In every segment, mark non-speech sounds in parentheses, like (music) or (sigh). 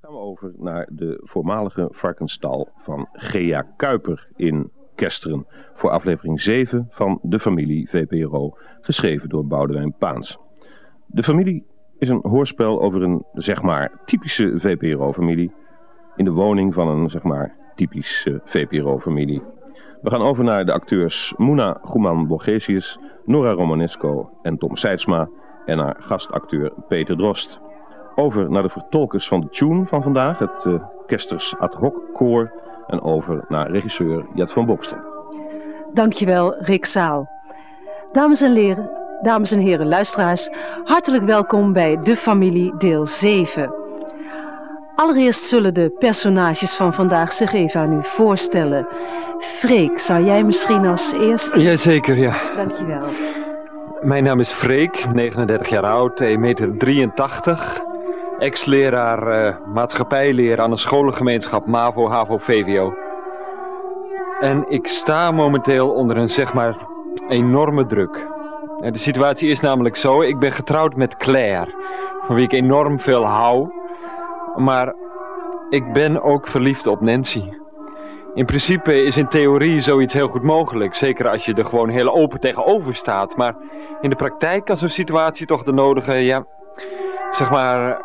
gaan we over naar de voormalige varkensstal van Gea Kuiper in Kesteren. Voor aflevering 7 van De Familie VPRO, geschreven door Boudewijn Paans. De Familie is een hoorspel over een, zeg maar, typische VPRO-familie. In de woning van een, zeg maar, typische VPRO-familie. We gaan over naar de acteurs Moena Goeman-Borgesius, Nora Romanesco en Tom Seidsma en naar gastacteur Peter Drost. Over naar de vertolkers van de tune van vandaag, het uh, Kesters ad hoc koor. En over naar regisseur Jet van Bokstel. Dankjewel, Rick Zaal. Dames en, heren, dames en heren luisteraars, hartelijk welkom bij De Familie deel 7. Allereerst zullen de personages van vandaag zich even aan u voorstellen. Freek, zou jij misschien als eerste... Jazeker, ja. Dankjewel. Mijn naam is Freek, 39 jaar oud, 1,83 meter. Ex-leraar uh, maatschappijleer aan een scholengemeenschap MAVO, HAVO, VWO. En ik sta momenteel onder een zeg maar enorme druk. De situatie is namelijk zo, ik ben getrouwd met Claire, van wie ik enorm veel hou. Maar ik ben ook verliefd op Nancy. In principe is in theorie zoiets heel goed mogelijk. Zeker als je er gewoon heel open tegenover staat. Maar in de praktijk kan zo'n situatie toch de nodige, ja, zeg maar,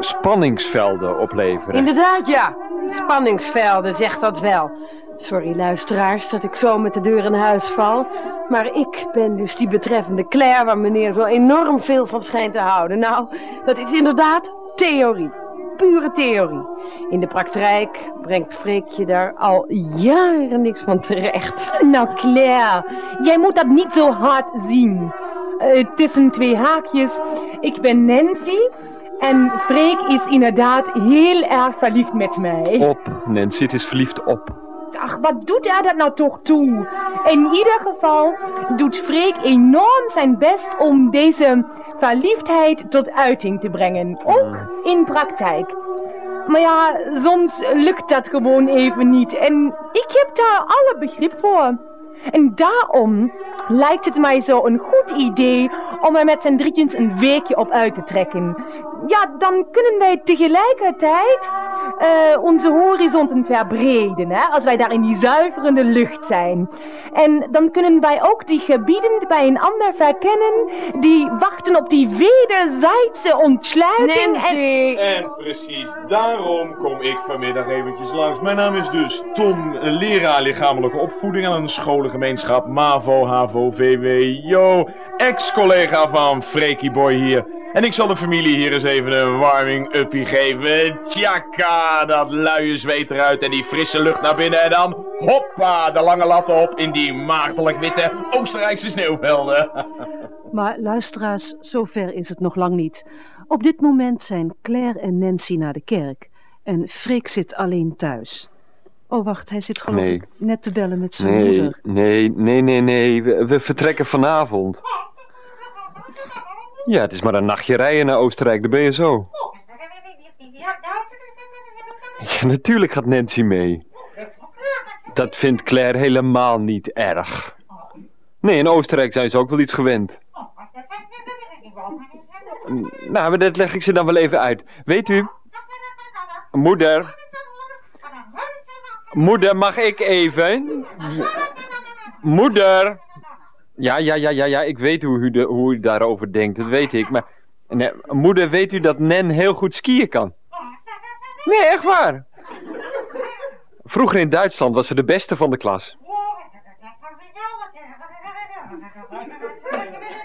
spanningsvelden opleveren. Inderdaad, ja. Spanningsvelden, zegt dat wel. Sorry luisteraars dat ik zo met de deur in huis val. Maar ik ben dus die betreffende Claire waar meneer zo enorm veel van schijnt te houden. Nou, dat is inderdaad theorie. Pure theorie. In de praktijk brengt Freekje daar al jaren niks van terecht. Nou Claire, jij moet dat niet zo hard zien. Uh, tussen twee haakjes. Ik ben Nancy en Freek is inderdaad heel erg verliefd met mij. Op, Nancy, het is verliefd op. Ach, wat doet hij dat nou toch toe? In ieder geval doet Freek enorm zijn best om deze verliefdheid tot uiting te brengen. Ook in praktijk. Maar ja, soms lukt dat gewoon even niet. En ik heb daar alle begrip voor. En daarom lijkt het mij zo een goed idee om er met z'n drietjes een weekje op uit te trekken. Ja, dan kunnen wij tegelijkertijd uh, onze horizonten verbreden, hè, als wij daar in die zuiverende lucht zijn. En dan kunnen wij ook die gebieden bij een ander verkennen die wachten op die wederzijdse ontsluiting. Nancy! En... en precies daarom kom ik vanmiddag eventjes langs. Mijn naam is dus Tom, leraar lichamelijke opvoeding aan een scholengemeenschap MAVO, HAVO, VWO. Ex-collega van Freaky Boy hier. En ik zal de familie hier eens even een warming-uppie geven. Tjaka, dat luie zweet eruit en die frisse lucht naar binnen. En dan hoppa, de lange latten op in die maagdelijk witte Oostenrijkse sneeuwvelden. (laughs) Maar luisteraars, zover is het nog lang niet. Op dit moment zijn Claire en Nancy naar de kerk. En Freek zit alleen thuis. Oh, wacht, hij zit Nee. ik net te bellen met zijn Nee, moeder. nee, nee, nee, nee. We, we vertrekken vanavond. Ja, het is maar een nachtje rijden naar Oostenrijk, daar ben je zo. Ja, natuurlijk gaat Nancy mee. Dat vindt Claire helemaal niet erg. Nee, in Oostenrijk zijn ze ook wel iets gewend. Nou, maar dat leg ik ze dan wel even uit. Weet u, moeder, moeder, mag ik even? Moeder! Ja, ja, ja, ja, ja, ik weet hoe u, hoe daarover denkt, dat weet ik. Maar, moeder, weet u dat Nen heel goed skiën kan? Nee, echt waar. Vroeger in Duitsland was ze de beste van de klas.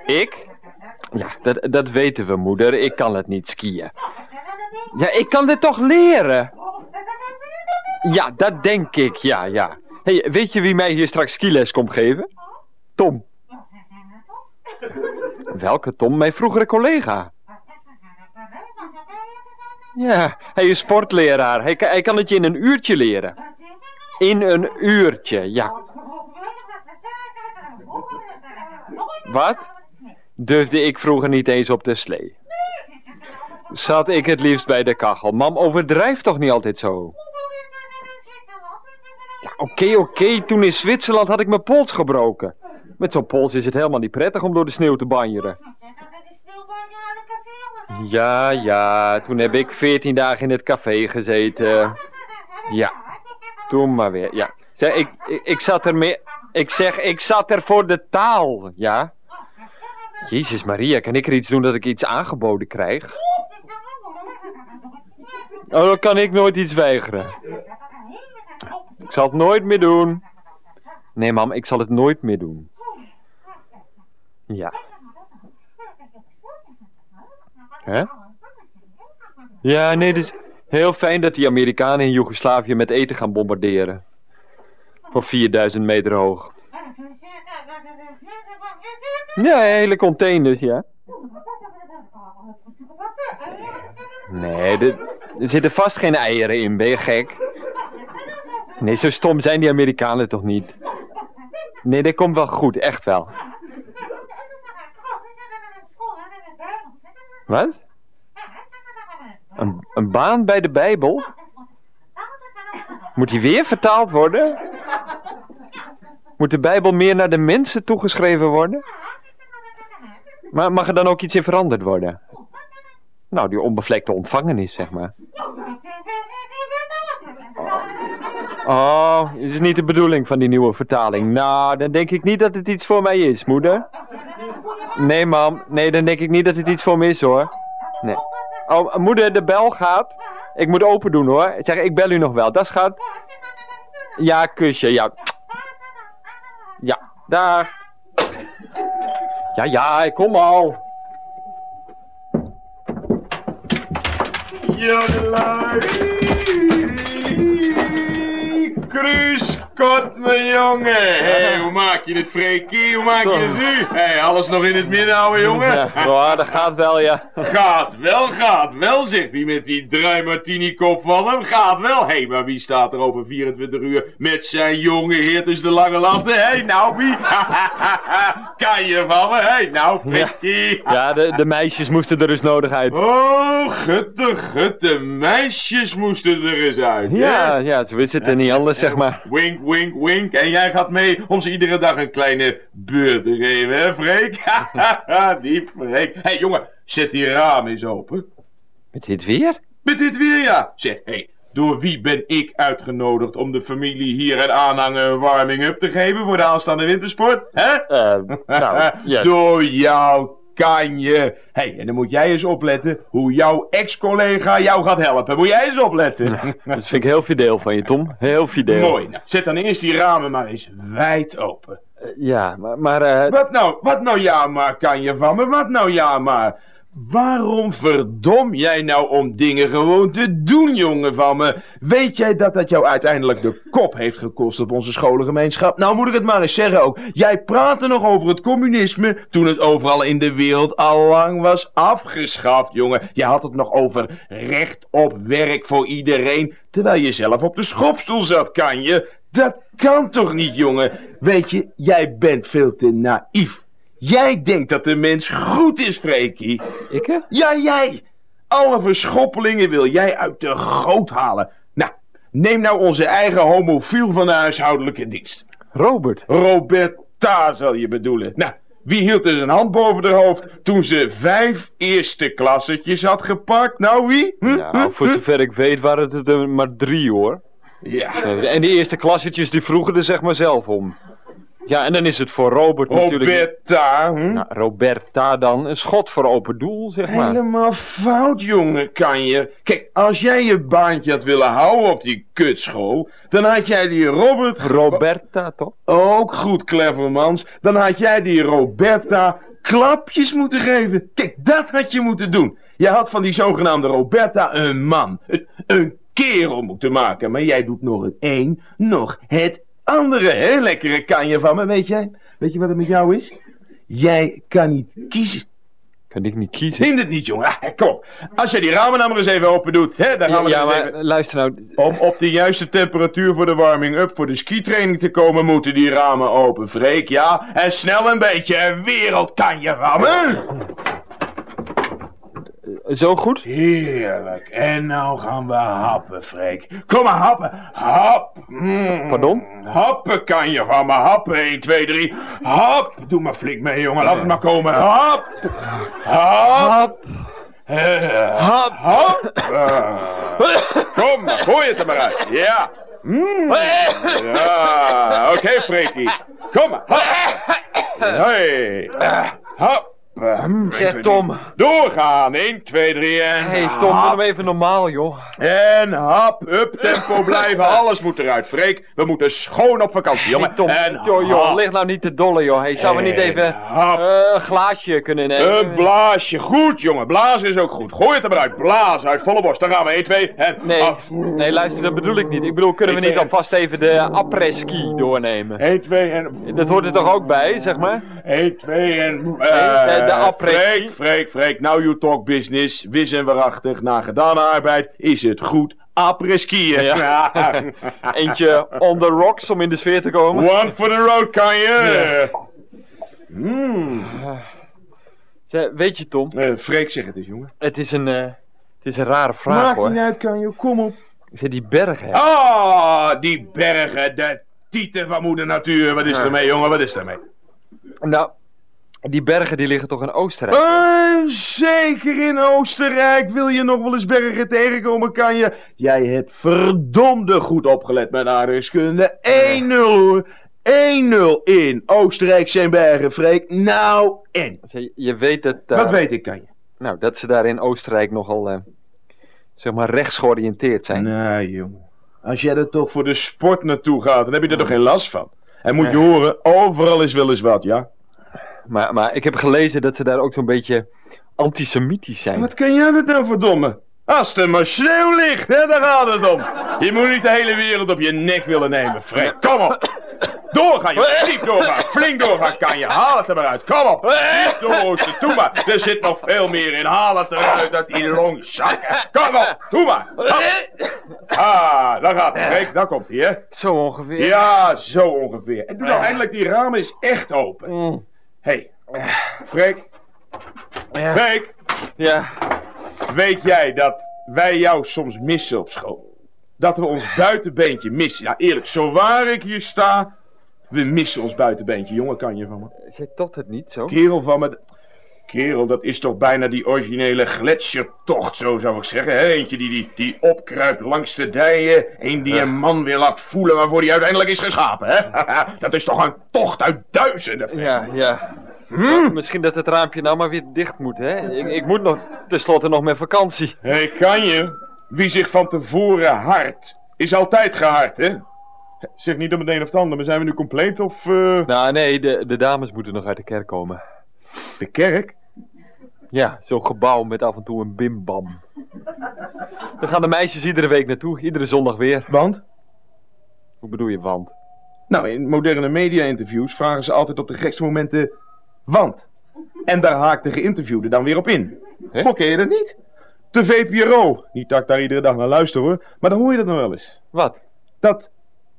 Ik? Ja, dat, dat weten we, moeder. Ik kan het niet skiën. Ja, ik kan dit toch leren? Ja, dat denk ik, ja, ja. Hey, weet je wie mij hier straks skiles komt geven? Tom. Welke Tom? Mijn vroegere collega. Ja, hij is sportleraar. Hij, hij kan het je in een uurtje leren. In een uurtje, ja. Wat? Durfde ik vroeger niet eens op de slee. Zat ik het liefst bij de kachel. Mam, overdrijf toch niet altijd zo. Oké, oké. Toen in Zwitserland had ik mijn pols gebroken. Met zo'n pols is het helemaal niet prettig om door de sneeuw te banjeren. Ja, ja, toen heb ik 14 dagen in het café gezeten. Ja, toen maar weer, ja. Zeg, ik, ik, ik zat er meer... Ik zeg, ik zat er voor de taal, ja. Jezus Maria, kan ik er iets doen dat ik iets aangeboden krijg? Oh, dan kan ik nooit iets weigeren. Ik zal het nooit meer doen. Nee, mam, ik zal het nooit meer doen. Ja. Ja, nee, is heel fijn dat die Amerikanen in Joegoslavië met eten gaan bombarderen. Van 4000 meter hoog. Ja, hele containers, ja. Nee, er zitten vast geen eieren in, ben je gek? Nee, zo stom zijn die Amerikanen toch niet? Nee, dat komt wel goed, echt wel. Wat? Een, een baan bij de Bijbel? Moet die weer vertaald worden? Moet de Bijbel meer naar de mensen toegeschreven worden? Maar mag er dan ook iets in veranderd worden? Nou, die onbevlekte ontvangenis, zeg maar. Oh, is het niet de bedoeling van die nieuwe vertaling? Nou, dan denk ik niet dat het iets voor mij is, moeder. Nee, mam. Nee, dan denk ik niet dat het iets voor me is, hoor. Nee. Oh, moeder, de bel gaat. Ik moet open doen, hoor. Zeg, ik bel u nog wel. Dat gaat. Ja, kusje, ja. Ja, daar. Ja, ja, kom al. Jodelai. Kruiskot, mijn jongen. Hé, hoe maak je dit, Freekie? Hoe maak je het nu? Hé, alles nog in het midden, ouwe jongen? Ja, ja, (laughs) dat gaat wel, ja. Gaat wel, gaat wel, zegt hij met die dry martini kop van hem. Gaat wel. Hé, maar wie staat er over 24 uur met zijn jonge heer tussen de lange latten? Hé, nou wie? (laughs) kan je van me? Hé, nou, Freekie. Ja, de, de meisjes moesten er dus nodig uit. Oh, gutte, gutte, meisjes moesten er eens uit. hè? Ja, ja, zo is het en niet anders, zeg maar. Wink, wink, wink. En jij gaat mee om ze iedere dag een kleine beurt te geven, hè, Freek? (laughs) die Freek. Hé, hey, jongen, zet die raam eens open. Met dit weer? Met dit weer, ja. Zeg, hé, hey, door wie ben ik uitgenodigd om de familie hier en aanhangen een warming-up te geven voor de aanstaande wintersport? Hè? Eh, nou, (laughs) ja. Door jou kan je. Hé, hey, en dan moet jij eens opletten hoe jouw ex-collega jou gaat helpen. Moet jij eens opletten. Dat vind ik heel fideel van je, Tom. Heel fideel. Mooi. Nou, zet dan eerst die ramen maar eens wijd open. Ja, maar... maar eh, Wat nou, wat nou ja maar kan je van me? Wat nou ja maar? Waarom verdom jij nou om dingen gewoon te doen, jongen van me? Weet jij dat dat jou uiteindelijk de kop heeft gekost op onze scholengemeenschap? Nou moet ik het maar eens zeggen ook. Jij praatte nog over het communisme toen het overal in de wereld al lang was afgeschaft, jongen. Je had het nog over recht op werk voor iedereen, terwijl je zelf op de schopstoel zat, kan je? Dat kan toch niet, jongen? Weet je, jij bent veel te naïef. Jij denkt dat de mens goed is, Freekie. ik hè? Ja, jij. Alle verschoppelingen wil jij uit de goot halen. Nou, neem nou onze eigen homofiel van de huishoudelijke dienst. Robert. Roberta zal je bedoelen. Nou, wie hield er zijn hand boven haar hoofd toen ze vijf eerste klassetjes had gepakt? Nou, wie? Hm? Nou, voor zover ik weet waren het er maar drie, hoor. Ja. En die eerste klassetjes die vroegen er zeg maar zelf om. Ja, en dan is het voor Robert natuurlijk... Roberta, hm? Nou, Roberta dan, een schot voor open doel, zeg maar. Helemaal fout, jongen, kan je. Kijk, als jij je baantje had willen houden op die kutschool, dan had jij die Robert... Roberta, toch? Ook goed, Clevermans. Dan had jij die Roberta klapjes moeten geven. Kijk, dat had je moeten doen. Je had van die zogenaamde Roberta een man, een, een kerel moeten maken. Maar jij doet nog het een, nog het andere, hè? Lekkere kan je van me, weet jij? Weet je wat het met jou is? Jij kan niet kiezen. Kan ik niet kiezen? Neem dit niet, jongen. Ah, kom op. Als jij die ramen nou maar eens even open doet, hè? Dan gaan we Ja, maar even... luister nou. Om op de juiste temperatuur voor de warming-up voor de skitraining te komen, moeten die ramen open. Freek, ja. En snel een beetje wereld kan je rammen. Zo goed? Heerlijk. En nou gaan we happen, Freek. Kom maar, happen. Hap. Mm. Pardon? Happen kan je van me. Happen. 1, 2, 3. Hap. Doe maar flink mee, jongen. Laat het maar komen. Hap. Hap. Hop. Hop. Kom, maar, gooi het er maar uit. Ja. Mm. Ja, oké, Freekie. Kom maar. Hop. Hey. Hop. Hm, Zeg, 1, 2, Tom. 3. Doorgaan. 1, 2, 3 en... Hé, hey, Tom, doe hem even normaal, joh. En hap, up, tempo (laughs) blijven. Alles moet eruit, Freek. We moeten schoon op vakantie, jongen. Hey, Tom, en joh, joh, hap. lig nou niet te dolle, joh. Hey, zou we niet En even hap. eh, een glaasje kunnen nemen? Een blaasje. Goed, jongen. Blazen is ook goed. Gooi het er maar uit. Blazen uit volle borst. Dan gaan we 1, 2 en... Nee, af. nee, luister, dat bedoel ik niet. Ik bedoel, kunnen we niet alvast even de après-ski doornemen? 1, 2 en... Dat hoort er toch ook bij, zeg maar? 1, 2 en... De- de eh, après-ski. Freek, Freek, Freek. Now you talk business. Wis en waarachtig. Na gedane arbeid is het goed. Après-skiën. Ja. (laughs) Eentje on the rocks om in de sfeer te komen. One for the road, kan je. Hmm. Weet je, Tom, Eh, Freek, zeg het eens, jongen. het is een, eh, het is een rare vraag, Maakt hoor. niet uit, kan je. Kom op. Zeg, die bergen. Ah, die bergen, de tieten van moeder natuur. Wat is er mee, jongen? Wat is er mee? Nou, die bergen die liggen toch in Oostenrijk? Eh, zeker in Oostenrijk. Wil je nog wel eens bergen tegenkomen, kan je. Jij hebt verdomde goed opgelet met aardrijkskunde. 1-0 hoor. 1-0 in Oostenrijk zijn bergen, Freek. Nou, en. Je weet dat... daar- Wat weet ik, kan je? Nou, dat ze daar in Oostenrijk nogal, eh, zeg maar, rechts georiënteerd zijn. Nou, jongen. Als jij er toch voor de sport naartoe gaat, dan heb je er toch geen last van. En moet je horen, overal is wel eens wat, ja? Maar, maar ik heb gelezen dat ze daar ook zo'n beetje antisemitisch zijn. Wat kan jij dat nou verdomme? Als er maar sneeuw ligt, hè, daar gaat het om. Je moet niet de hele wereld op je nek willen nemen, Freek. Kom op. Doorgaan, je diep doorgaan. Flink doorgaan kan je. Haal het er maar uit. Kom op. Doe maar. Er zit nog veel meer in. Haal het eruit uit die longzakken. Kom op. Doe maar. Kom. Ah, daar gaat hij, Freek. Daar komt hij, hè. Zo ongeveer. Ja, zo ongeveer. En doe nou eindelijk die ramen eens echt open. Hé, hey, Freek. Ja. Freek. Ja. Weet jij dat wij jou soms missen op school? Dat we ons buitenbeentje missen. Ja, eerlijk, zo waar ik hier sta, we missen ons buitenbeentje. Jongen, kan je van me? Zij tot het niet zo? Kerel van me. Kerel, dat is toch bijna die originele gletsjertocht, zo zou ik zeggen. Hè? Eentje die, die, die opkruipt langs de dijen. Een die een man weer laat voelen waarvoor hij uiteindelijk is geschapen. Hè? (laughs) dat is toch een tocht uit duizenden. Ja, ja. Hm? Misschien dat het raampje nou maar weer dicht moet, hè? Ik, ik moet nog tenslotte nog met vakantie. Hé, hey, kan je? Wie zich van tevoren hardt, is altijd gehard, hè? Zeg niet om het een of het ander, maar zijn we nu compleet of... eh, Nou, nee, de, de dames moeten nog uit de kerk komen. De kerk? Ja, zo'n gebouw met af en toe een bimbam. Daar gaan de meisjes iedere week naartoe, iedere zondag weer. Want? Hoe bedoel je, want? Nou, in moderne media-interviews vragen ze altijd op de gekste momenten... Want? En daar haakt de geïnterviewde dan weer op in. Goh, ken je dat niet? De VPRO. Niet dat ik daar iedere dag naar luister hoor, maar dan hoor je dat nog wel eens. Wat? Dat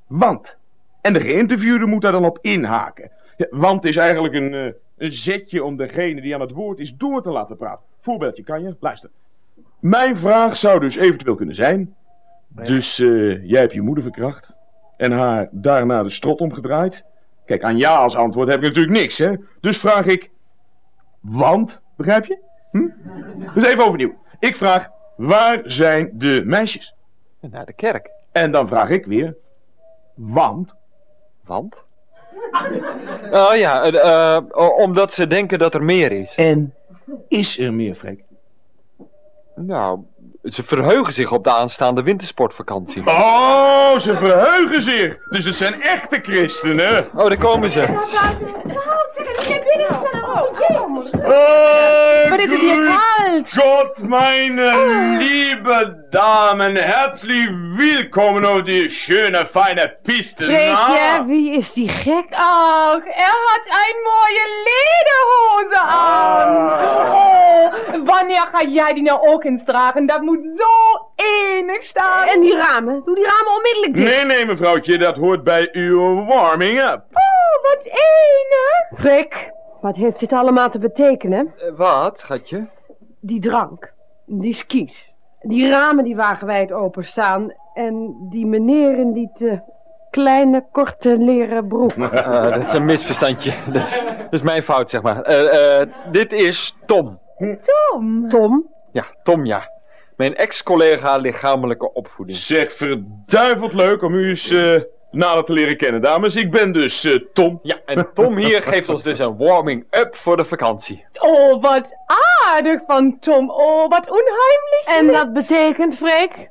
want. En de geïnterviewde moet daar dan op inhaken. Ja, want is eigenlijk een, eh, een zetje om degene die aan het woord is door te laten praten. Voorbeeldje, kan je? Luister. Mijn vraag zou dus eventueel kunnen zijn... Dus eh, jij hebt je moeder verkracht en haar daarna de strot omgedraaid. Kijk, aan ja als antwoord heb ik natuurlijk niks, hè? Dus vraag ik... Want? Begrijp je? Hm? Dus even overnieuw. Ik vraag, waar zijn de meisjes? Naar de kerk. En dan vraag ik weer... Want? Want? Oh ja, eh, eh, omdat ze denken dat er meer is. En is er meer, Freek? Nou, ze verheugen zich op de aanstaande wintersportvakantie. Oh, ze verheugen zich. Dus het zijn echte christenen. Oh, daar komen ze. Wat is het hier koud? Gott, meine liebe Damen, herzlich willkommen auf die schöne, feine Piste. Freekje, wie is die gek? Ach, er hat een mooie lederhose aan. Oh, wanneer ga jij die nou ook eens dragen? Dat moet zo enig staan. En die ramen? Doe die ramen onmiddellijk dicht. Nee, nee, mevrouwtje, dat hoort bij uw warming-up. Oh, wat enig. Freek, wat heeft dit allemaal te betekenen? Eh, wat, schatje? Die drank, die skis, die ramen die wagenwijd openstaan en die meneer in die te kleine, korte leren broek. Eh, (laughs) dat is een misverstandje. Dat is, dat is mijn fout, zeg maar. Eh, eh, dit is Tom. Tom. Tom, Ja, Tom, ja. Mijn ex-collega lichamelijke opvoeding. Zeg, verduiveld leuk om u eens eh, nader te leren kennen, dames. Ik ben dus eh, Tom. Ja, en Tom hier (laughs) geeft ons dus een warming-up voor de vakantie. Oh, wat aardig van Tom. Oh, wat onheimlich. En dat betekent, Freek?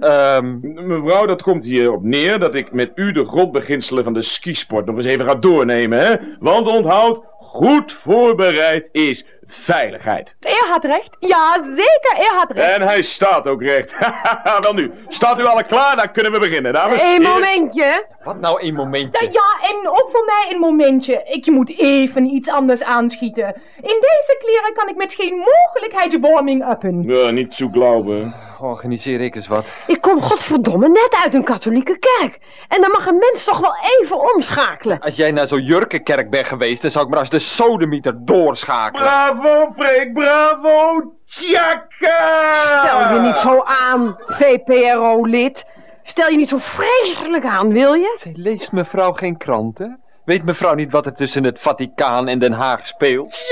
Ehm, Mevrouw, dat komt hierop neer dat ik met u de grondbeginselen van de skisport nog eens even ga doornemen, hè? Want onthoud, goed voorbereid is veiligheid. Er had recht. Ja, zeker, er had recht. En hij staat ook recht. (laughs) Wel nu, staat u alle klaar? Dan kunnen we beginnen, dames. Eén Heren. momentje. wat nou een momentje? Ja, ja, en ook voor mij een momentje. Ik moet even iets anders aanschieten. In deze kleren kan ik met geen mogelijkheid warming-uppen. Ja, niet zo glauben. Organiseer ik eens wat. Ik kom godverdomme net uit een katholieke kerk. En dan mag een mens toch wel even omschakelen. Als jij naar zo'n jurkenkerk bent geweest, dan zou ik maar als de sodemieter doorschakelen. Bravo, Freek, bravo! Tjaka! Stel je niet zo aan, VPRO-lid. Stel je niet zo vreselijk aan, wil je? Zij leest mevrouw geen kranten? Weet mevrouw niet wat er tussen het Vaticaan en Den Haag speelt?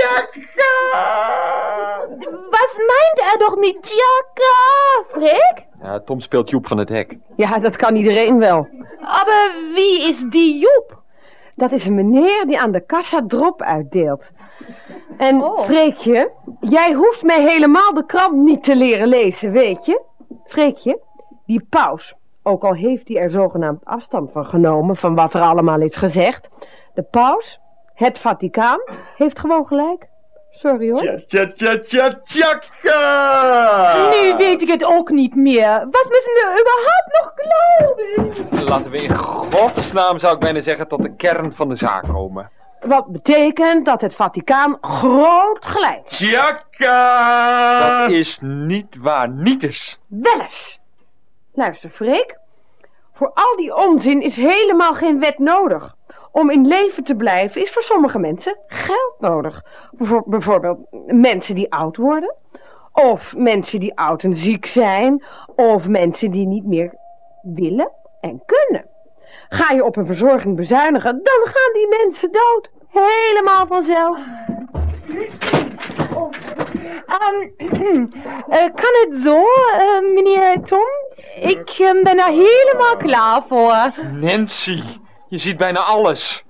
Was meint er doch mit Jaka, Freek? Ja, Tom speelt Joep van het Hek. Ja, dat kan iedereen wel. Aber wie is die Joep? Dat is een meneer die aan de kassa drop uitdeelt. En Oh. Freekje, jij hoeft mij helemaal de krant niet te leren lezen, weet je? Freekje, die paus, ook al heeft hij er zogenaamd afstand van genomen van wat er allemaal is gezegd. De paus, het Vaticaan, heeft gewoon gelijk. Sorry hoor. Tja, tja, tja, tja, tjaka! Nu weet ik het ook niet meer. Was müssen we überhaupt nog geloven? Laten we in godsnaam, zou ik bijna zeggen, tot de kern van de zaak komen. Wat betekent dat het Vaticaan groot gelijk. Tjaka! Dat is niet waar, niet eens. Wel eens. Luister, Freek. Voor al die onzin is helemaal geen wet nodig. Om in leven te blijven is voor sommige mensen geld nodig. Bijvoor- bijvoorbeeld mensen die oud worden. Of mensen die oud en ziek zijn. Of mensen die niet meer willen en kunnen. Ga je op een verzorging bezuinigen, dan gaan die mensen dood. Helemaal vanzelf. Ehm, (clears throat) eh, kan het zo, eh, meneer Tom? Ik eh, ben er helemaal klaar voor. Nancy, je ziet bijna alles.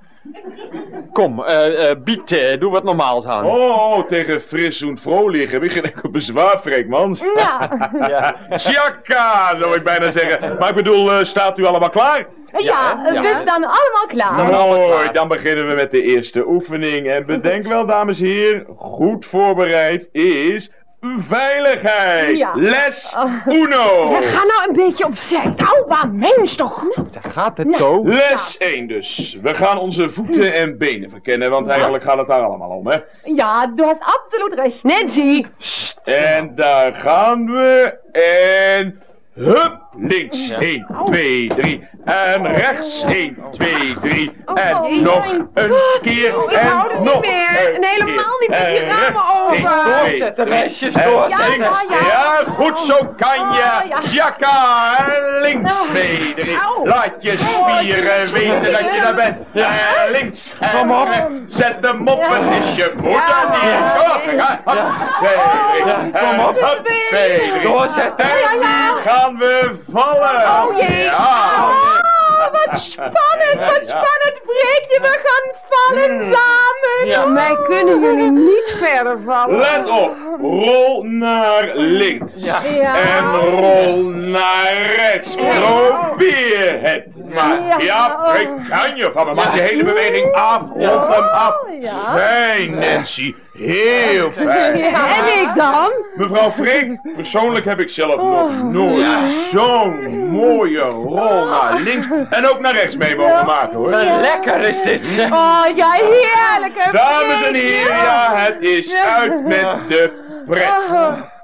Kom, eh eh Biet, eh, doe wat normaals aan. Oh, tegen fris en vrolijk heb ik geen enkel bezwaar, Freek, man. Ja, (laughs) Ja. Tjaka, zou ik bijna zeggen. Maar ik bedoel, eh, staat u allemaal klaar? ja, ja. we staan allemaal klaar. Mooi, dan beginnen we met de eerste oefening. En bedenk wel, dames en heren, goed voorbereid is veiligheid. Ja. Les uno. Ja, ga nou een beetje opzij. Nou, waar mens toch? Gaat het zo? Les 1 dus. We gaan onze voeten en benen verkennen, want eigenlijk gaat het daar allemaal om, hè. Ja, du hast absolut recht. Nancy, En daar gaan we. En. Hup, links. 1, 2, 3. En rechts. 1, 2, 3. En Oh, nog een keer. Oh, ik en niet nog meer. een En helemaal niet met die En ramen rechts. open. Doorzetten, drie. meisjes, En doorzetten. Ja, ja, Ja, goed zo kan je. Ja, ja. Tjaka. En links. 2, 3. Au. Laat je spieren weten dat je daar bent. En links. En Kom op. rechts. Zet hem op. Het is je moeder Ja. neer. Kom op. Kom op. En hop, twee, drie. Doorzetten. En nu gaan we vallen. Oh jee. Ja. Oh, wat spannend, wat spannend, Freekje. We gaan vallen samen. Ja. mij kunnen jullie niet verder vallen. Let op. Rol naar links. Ja. Ja. En rol naar rechts. Probeer het. Maar Ja. ja, Freek, kan je van me. Maak je hele beweging af. Rond hem af. Ja. Fijn, Nancy. Heel fijn. (laughs) En ik dan? Mevrouw Freek, persoonlijk heb ik zelf nog nooit zo'n mooie rol naar links en ook naar rechts mee mogen maken hoor. Lekker is dit, zeg. Oh, ja, heerlijk, hè, Dames en heren, ja, het is uit met de pret.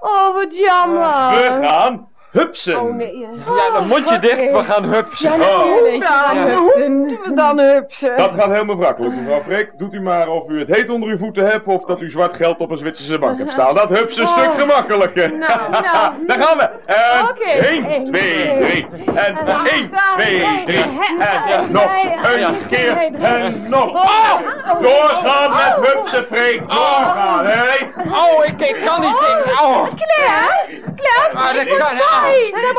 Oh, wat jammer. We gaan hupsen. Oh nee. Ja, dan mondje dicht, we gaan hupsen. Ja, natuurlijk. Ja, Ja, ja. hoe moeten we dan hupsen? Dat gaat helemaal wrakkelijk, mevrouw Freek. Doet u maar of u het heet onder uw voeten hebt of dat u zwart geld op een Zwitserse bank hebt staan. Dat hups een stuk gemakkelijker. Nou, nou. (laughs) Daar gaan we. En Oké. 1, Eén, 2, 3. En 1, 2, 3. Ja. En nog een keer. En nog. Oh! Doorgaan met hupsen, Freek. Doorgaan. Hé. Oh, ik, ik kan niet. Oh. Claire, Claire, Ah, dat kan- En dat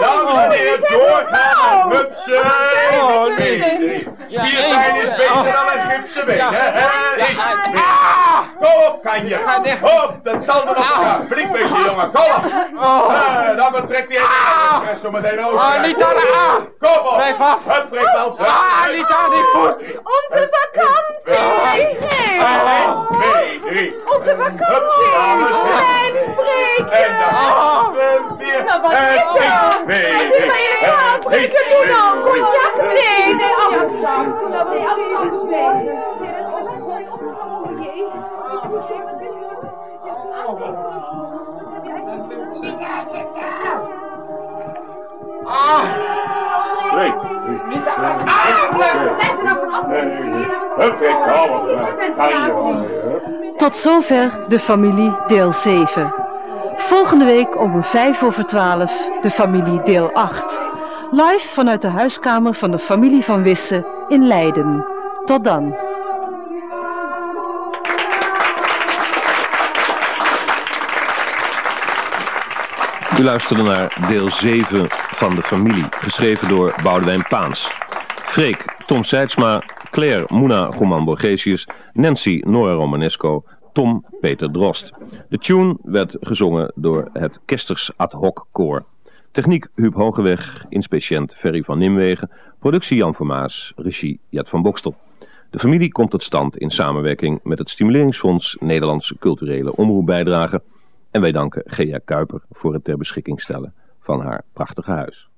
dames en heren, doorgaan hupsen. 1, 2, nee. 3. Ja, Spierpijn is beter dan een gipsen been. Ja. hè? Ja. 1, 2, Kom op, kan je. Op, de tanden op elkaar. Flink beetje, jongen. Kom op. Oh. Eh, dan betrekt die hele express zo meteen over. Ah, niet aan de A. Kom op. Blijf af. Dansen. Ah, niet aan die voet. Onze vakantie. Nee. 1, 2, 3. Onze vakantie. En Freek. En dan gaan we weer. Nou, wat En is er? 1, 2, Waar zit 3. wij in? Ja, Freek, doe nou. Cognac. Nee, nee, afstand. Doe nou Nee, afstand doen mee. Ah, niet de Ah, blijf. Blijf er nou mensen. Hup, je. Tot zover de familie deel 7. Volgende week om 5 over 12 de familie deel 8. Live vanuit de huiskamer van de familie van Wissen in Leiden. Tot dan. U luisterde naar deel 7 van de familie, geschreven door Boudewijn Paans. Freek, Tom Seidsma, Claire Moena Goman Borgesius, Nancy Nora Romanesco, Tom Peter Drost. De tune werd gezongen door het Kesters Ad Hoc Koor. Techniek Huub Hogeweg, inspeciënt Ferry van Nimwegen, productie Jan Vermaas, regie Jet van Bokstel. De familie komt tot stand in samenwerking met het Stimuleringsfonds Nederlandse Culturele Omroepbijdrage en wij danken Gea Kuiper voor het ter beschikking stellen van haar prachtige huis.